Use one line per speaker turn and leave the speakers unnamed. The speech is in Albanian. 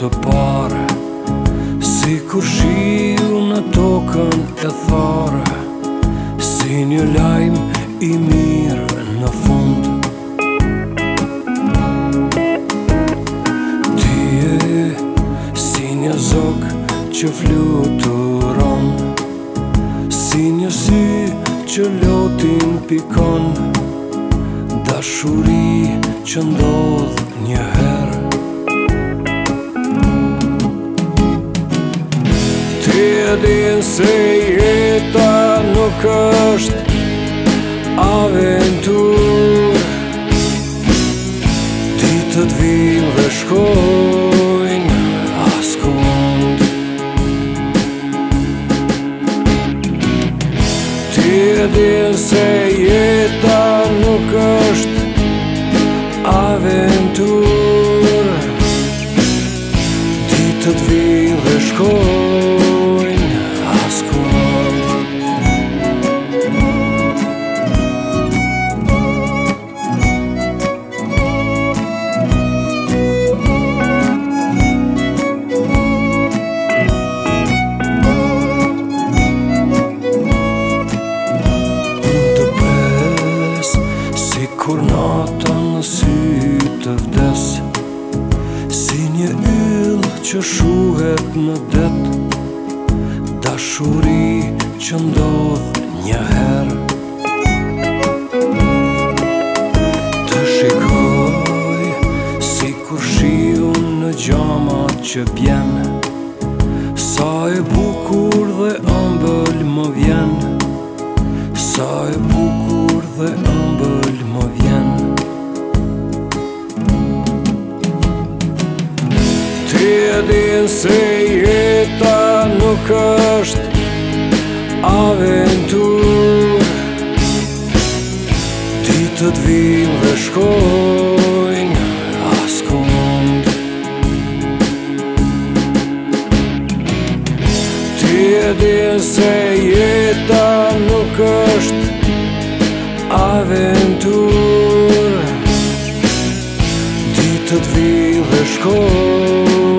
të pare Si kur shiu në tokën e thare Si një lajmë i mirë në fund Ti e si një zokë që fluturon Si një sy që lotin pikon Da shuri që ndodhë një herë Ti din se jeta nuk është aventur Ti të dvinë dhe shkojnë askund Ti e din se jeta nuk është aventur Ti të dvinë dhe shkojnë Kur nata në sy të vdes Si një yll që shuhet në det Da shuri që ndodh një her Të shikoj Si kur shiu në gjama që bjen Sa e bukur dhe ambël më vjen Sa e bukur dhe ambël më vjen din se jeta nuk është aventur Ti të dvim dhe shkojnë askund Ti e din se jeta nuk është aventur Ti të dvim dhe shkojnë